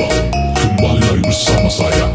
Tumba Tumbalıyormuş sana saya